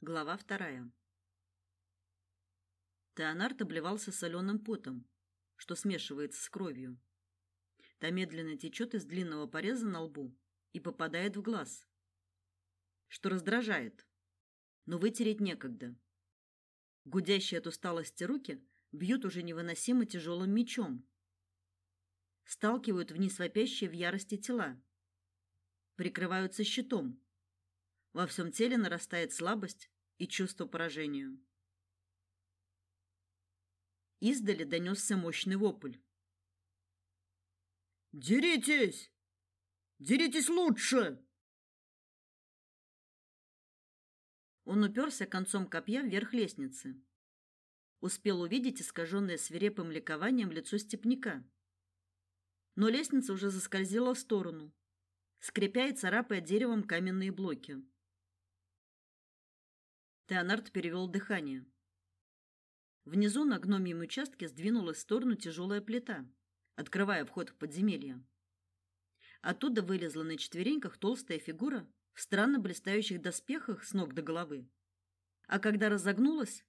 Глава вторая. Теонард обливался соленым потом, что смешивается с кровью. Та медленно течет из длинного пореза на лбу и попадает в глаз, что раздражает. Но вытереть некогда. Гудящие от усталости руки бьют уже невыносимо тяжелым мечом. Сталкивают вниз вопящие в ярости тела. Прикрываются щитом. Во всем теле нарастает слабость и чувство поражения. Издали донесся мощный вопль. «Деритесь! Деритесь лучше!» Он уперся концом копья вверх лестницы. Успел увидеть искаженное свирепым ликованием лицо степняка. Но лестница уже заскользила в сторону, скрипя и царапая деревом каменные блоки. Теонард перевел дыхание. Внизу на гномьем участке сдвинулась в сторону тяжелая плита, открывая вход в подземелье. Оттуда вылезла на четвереньках толстая фигура в странно блистающих доспехах с ног до головы. А когда разогнулась,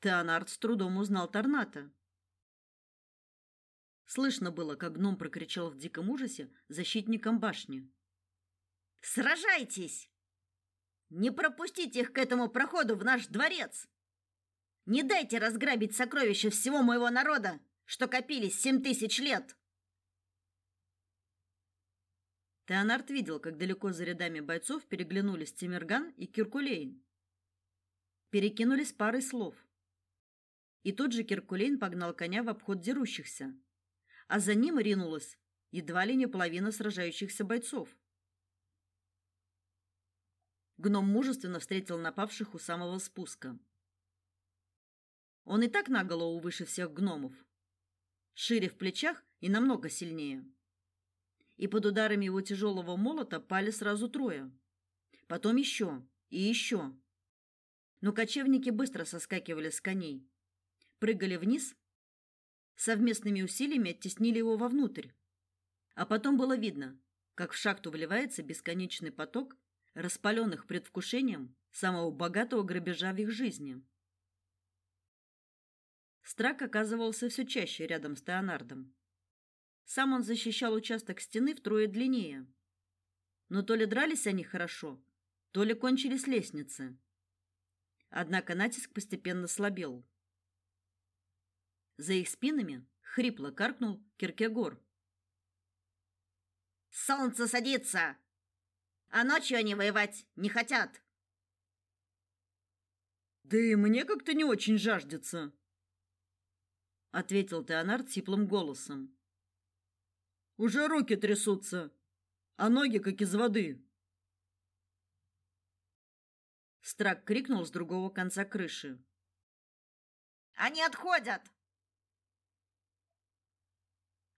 Теонард с трудом узнал Торната. Слышно было, как гном прокричал в диком ужасе защитникам башни. «Сражайтесь! Не пропустите их к этому проходу в наш дворец!» Не дайте разграбить сокровища всего моего народа, что копились семь тысяч лет. Теонард видел, как далеко за рядами бойцов переглянулись Тимирган и Киркулейн. Перекинулись парой слов. И тут же Киркулейн погнал коня в обход дерущихся, а за ним ринулась едва ли не половина сражающихся бойцов. Гном мужественно встретил напавших у самого спуска. Он и так на голову выше всех гномов. Шире в плечах и намного сильнее. И под ударами его тяжелого молота пали сразу трое. Потом еще и еще. Но кочевники быстро соскакивали с коней, прыгали вниз, совместными усилиями оттеснили его вовнутрь. А потом было видно, как в шахту вливается бесконечный поток распаленных предвкушением самого богатого грабежа в их жизни. Страк оказывался все чаще рядом с Теонардом. Сам он защищал участок стены втрое длиннее. Но то ли дрались они хорошо, то ли кончились лестницы. Однако натиск постепенно слабел. За их спинами хрипло каркнул Киркегор. Солнце садится, а ночью они воевать не хотят. Да и мне как-то не очень жаждется, ответил Теонард сиплым голосом. Уже руки трясутся, а ноги как из воды. Страк крикнул с другого конца крыши. Они отходят.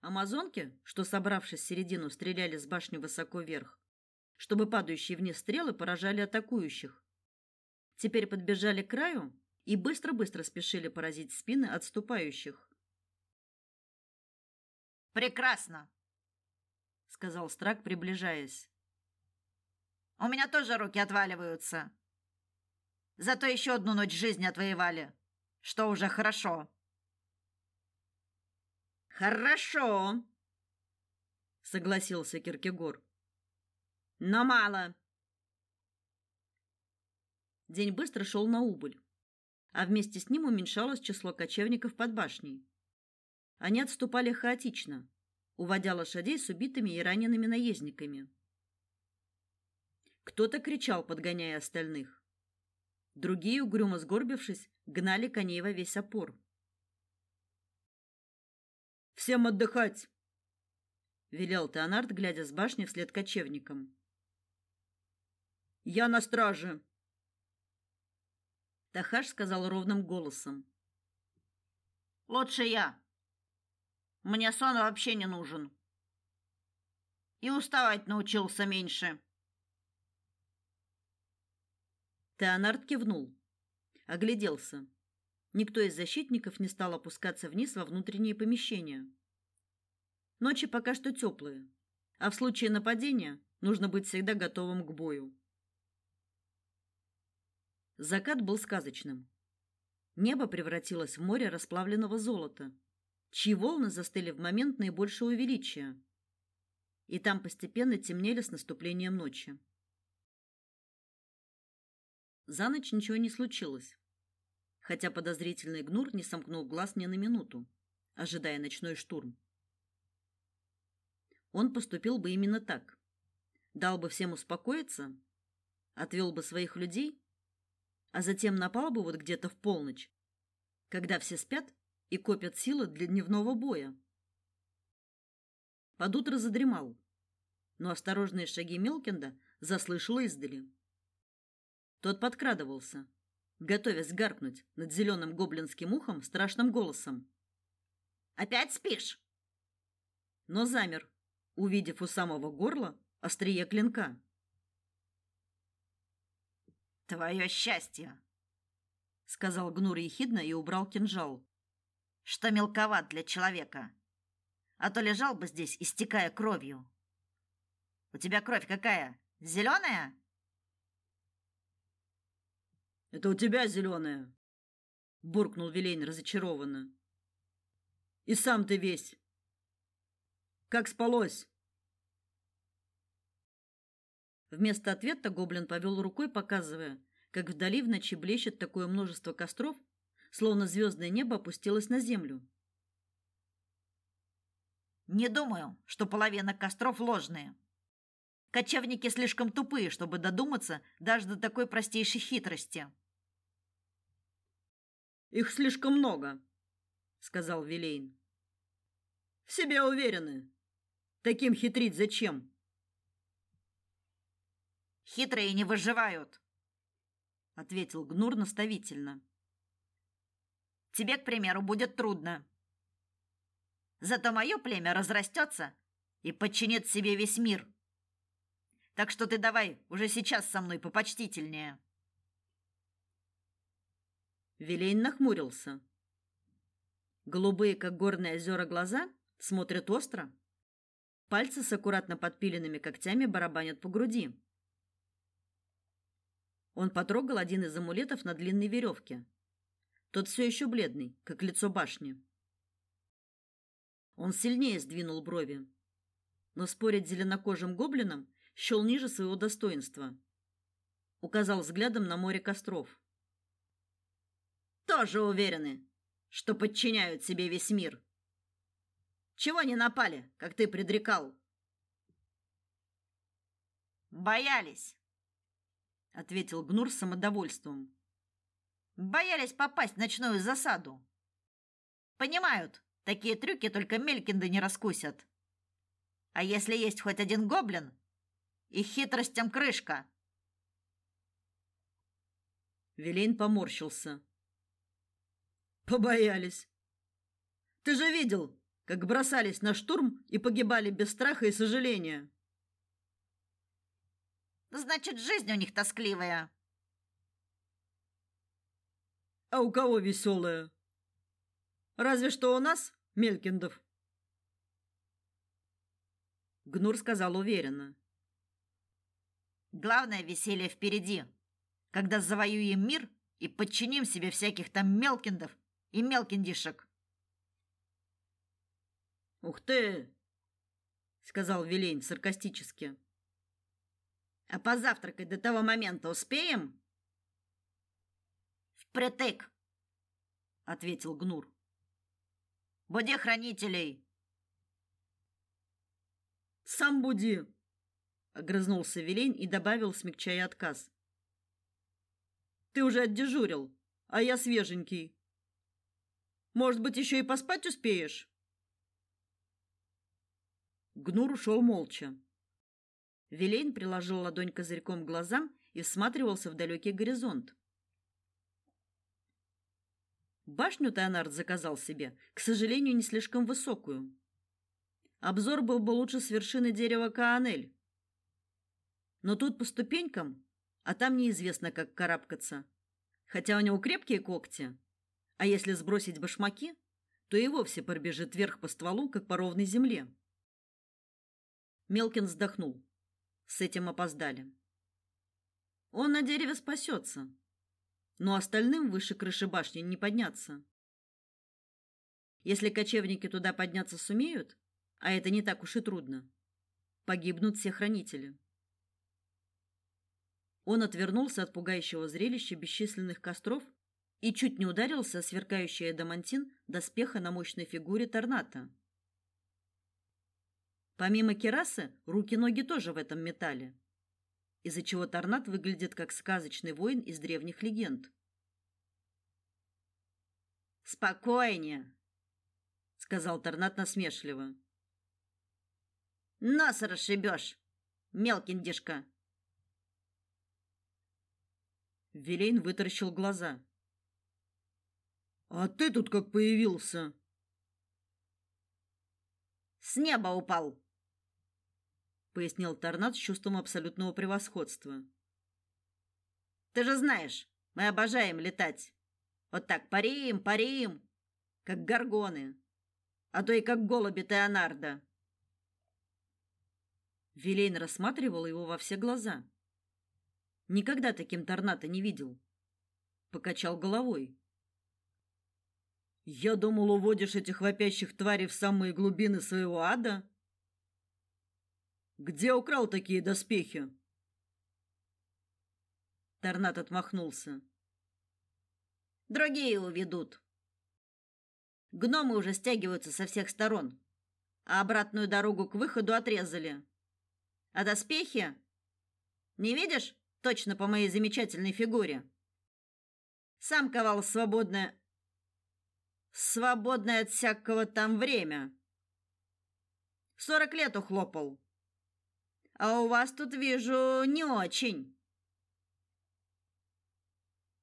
Амазонки, что собравшись в середину, стреляли с башни высоко вверх, чтобы падающие вниз стрелы поражали атакующих. Теперь подбежали к краю и быстро-быстро спешили поразить спины отступающих. Прекрасно, сказал Страк, приближаясь. У меня тоже руки отваливаются. Зато еще одну ночь жизни отвоевали, что уже хорошо. Хорошо, согласился Киркегор. Но мало. День быстро шел на убыль, а вместе с ним уменьшалось число кочевников под башней. Они отступали хаотично, уводя лошадей с убитыми и ранеными наездниками. Кто-то кричал, подгоняя остальных. Другие, угрюмо сгорбившись, гнали коней во весь опор. «Всем отдыхать!» — велел Теонард, глядя с башни вслед кочевникам. «Я на страже!» Тахаш сказал ровным голосом. «Лучше я!» Мне сон вообще не нужен. И уставать научился меньше. Теонард кивнул, огляделся. Никто из защитников не стал опускаться вниз во внутренние помещения. Ночи пока что теплые, а в случае нападения нужно быть всегда готовым к бою. Закат был сказочным. Небо превратилось в море расплавленного золота, чьи волны застыли в момент наибольшего величия. И там постепенно темнели с наступлением ночи. За ночь ничего не случилось, хотя подозрительный гнур не сомкнул глаз ни на минуту, ожидая ночной штурм. Он поступил бы именно так. Дал бы всем успокоиться, отвел бы своих людей, а затем напал бы вот где-то в полночь, когда все спят и копят силы для дневного боя. Под утро задремал, но осторожные шаги Мелкинда заслышал издали. Тот подкрадывался, готовясь гаркнуть над зеленым гоблинским ухом страшным голосом. «Опять спишь?» Но замер, увидев у самого горла острие клинка. Твое счастье, сказал Гнур ехидно и убрал кинжал. Что мелковат для человека. А то лежал бы здесь, истекая кровью. У тебя кровь какая? Зеленая? Это у тебя зеленая, буркнул Вилейн разочарованно. И сам ты весь. Как спалось? Вместо ответа гоблин повел рукой, показывая, как вдали в ночи блещет такое множество костров, словно звездное небо опустилось на землю. Не думаю, что половина костров ложные. Кочевники слишком тупые, чтобы додуматься даже до такой простейшей хитрости. Их слишком много, сказал Вилейн. В себе уверены. Таким хитрить зачем? Хитрые не выживают, ответил Гнур наставительно. Тебе, к примеру, будет трудно. Зато мое племя разрастется и подчинит себе весь мир. Так что ты давай уже сейчас со мной попочтительнее. Вилейн нахмурился. Голубые, как горные озера, глаза смотрят остро. Пальцы с аккуратно подпиленными когтями барабанят по груди. Он потрогал один из амулетов на длинной веревке. Тот все еще бледный, как лицо башни. Он сильнее сдвинул брови, но спорить с зеленокожим гоблином счел ниже своего достоинства. Указал взглядом на море костров. Тоже уверены, что подчиняют себе весь мир. Чего не напали, как ты предрекал? Боялись ответил Гнур с самодовольством. Боялись попасть в ночную засаду. Понимают, такие трюки только Мелькинды не раскусят. А если есть хоть один гоблин, их хитростям крышка. Велейн поморщился. Побоялись. Ты же видел, как бросались на штурм и погибали без страха и сожаления. Значит, жизнь у них тоскливая. А у кого веселая? Разве что у нас, Мелькиндов. Гнур сказал уверенно. Главное веселье впереди, когда завоюем мир и подчиним себе всяких там Мелкиндов и Мелкиндишек. Ух ты, сказал Вилейн саркастически. А позавтракать до того момента успеем? Впритык, ответил Гнур. Буди хранителей. Сам буди, огрызнулся Велень и добавил, смягчая отказ. Ты уже отдежурил, а я свеженький. Может быть, еще и поспать успеешь? Гнур ушел молча. Вилейн приложил ладонь козырьком к глазам и всматривался в далекий горизонт. Башню Теонард заказал себе, к сожалению, не слишком высокую. Обзор был бы лучше с вершины дерева Каанель. Но тут по ступенькам, а там неизвестно, как карабкаться. Хотя у него крепкие когти, а если сбросить башмаки, то и вовсе пробежит вверх по стволу, как по ровной земле. Мелкин вздохнул. С этим опоздали. Он на дереве спасется. но остальным выше крыши башни не подняться. Если кочевники туда подняться сумеют, а это не так уж и трудно, погибнут все хранители. Он отвернулся от пугающего зрелища бесчисленных костров и чуть не ударился о сверкающий адамантин доспеха на мощной фигуре Торната. Помимо керасы, руки-ноги тоже в этом металле, из-за чего Торнат выглядит как сказочный воин из древних легенд. «Спокойнее», — сказал Торнат насмешливо. «Нос расшибешь, мелкиндишка!» Вилейн вытаращил глаза. А ты тут как появился? С неба упал, пояснил Торнад с чувством абсолютного превосходства. Ты же знаешь, мы обожаем летать. Вот так парим, парим, как горгоны, а то и как голуби Теонардо. Вилейн рассматривал его во все глаза. Никогда таким торнадо не видел. Покачал головой. Я думал, уводишь этих вопящих тварей в самые глубины своего ада. Где украл такие доспехи? Торнат отмахнулся. Другие уведут. Гномы уже стягиваются со всех сторон, а обратную дорогу к выходу отрезали. А доспехи? Не видишь? Точно по моей замечательной фигуре. Сам ковал свободное свободное от всякого там время. Сорок лет ухлопал. А у вас тут вижу не очень.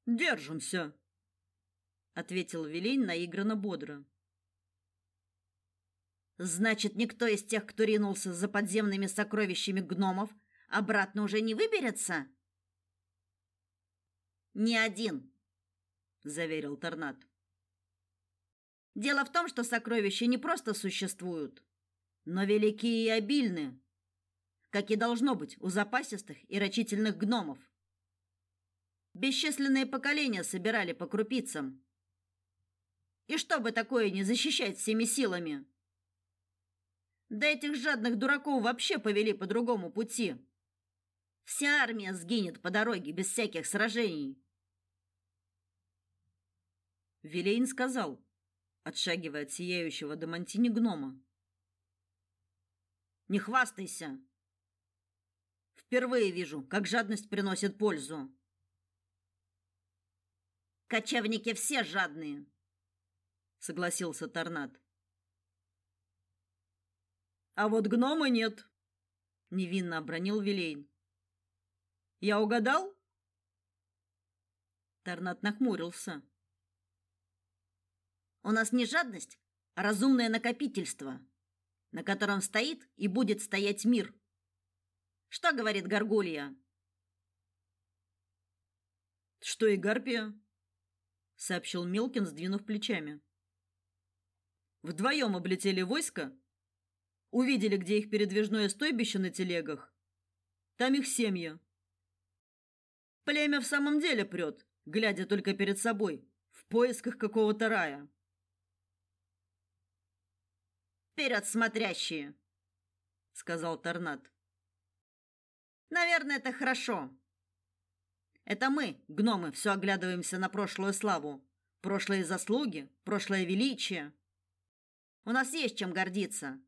Держимся, ответил Велень наигранно бодро. Значит, никто из тех, кто ринулся за подземными сокровищами гномов, обратно уже не выберется? Ни один, заверил Торнад. Дело в том, что сокровища не просто существуют, но велики и обильны, как и должно быть у запасистых и рачительных гномов. Бесчисленные поколения собирали по крупицам. И чтобы такое не защищать всеми силами? Да этих жадных дураков вообще повели по другому пути. Вся армия сгинет по дороге без всяких сражений. Вилейн сказал: отшагивая от сияющего Дамантини гнома. Не хвастайся. Впервые вижу, как жадность приносит пользу. Кочевники все жадные, согласился Торнад. А вот гномы нет, невинно обронил Вилейн. Я угадал? Торнад нахмурился. У нас не жадность, а разумное накопительство, на котором стоит и будет стоять мир. Что говорит Гаргулья? Что и Гарпия, сообщил Мелкин, сдвинув плечами. Вдвоем облетели войско, увидели, где их передвижное стойбище на телегах. Там их семьи. Племя в самом деле прет, глядя только перед собой, в поисках какого-то рая. Вперед, смотрящие, сказал Торнад. Наверное, это хорошо. Это мы, гномы, все оглядываемся на прошлую славу, прошлые заслуги, прошлое величие. У нас есть чем гордиться.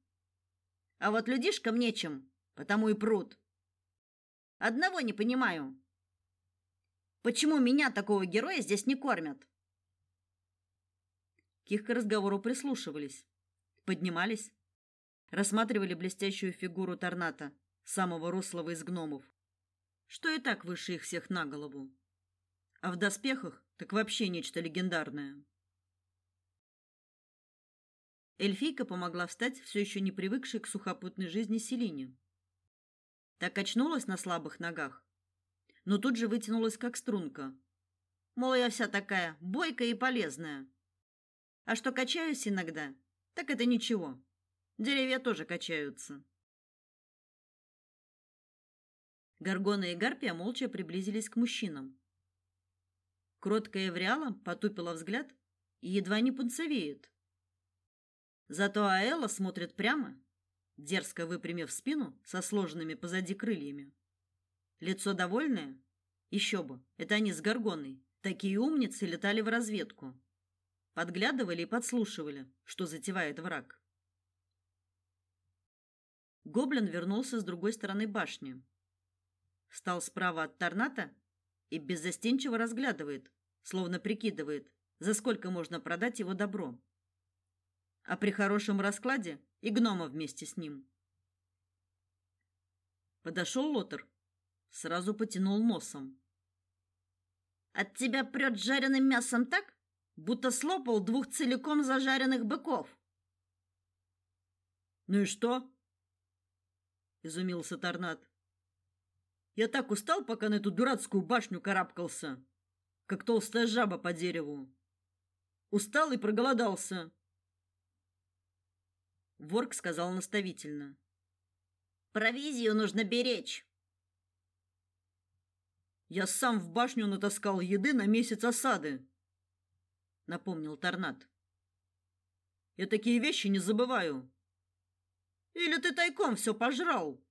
А вот людишкам нечем, потому и прут. Одного не понимаю. Почему меня такого героя здесь не кормят? К их разговору прислушивались поднимались, рассматривали блестящую фигуру Торната, самого рослого из гномов, что и так выше их всех на голову. А в доспехах так вообще нечто легендарное. Эльфийка помогла встать все еще не привыкшей к сухопутной жизни Селине. Так очнулась на слабых ногах, но тут же вытянулась как струнка. Мол, я вся такая бойкая и полезная. А что качаюсь иногда, так это ничего. Деревья тоже качаются. Горгона и Гарпия молча приблизились к мужчинам. Кроткая Эвриала потупила взгляд и едва не пунцовеет. Зато Аэла смотрит прямо, дерзко выпрямив спину со сложенными позади крыльями. Лицо довольное? Еще бы, это они с Горгоной. Такие умницы летали в разведку. Подглядывали и подслушивали, что затевает враг. Гоблин вернулся с другой стороны башни. Встал справа от Торната и беззастенчиво разглядывает, словно прикидывает, за сколько можно продать его добро. А при хорошем раскладе и гнома вместе с ним. Подошел Лотер, сразу потянул носом. От тебя прет жареным мясом так, будто слопал двух целиком зажаренных быков. Ну и что? изумился Торнат. Я так устал, пока на эту дурацкую башню карабкался, как толстая жаба по дереву. Устал и проголодался. Ворк сказал наставительно: "Провизию нужно беречь". Я сам в башню натаскал еды на месяц осады, напомнил Торнат. Я такие вещи не забываю. Или ты тайком все пожрал?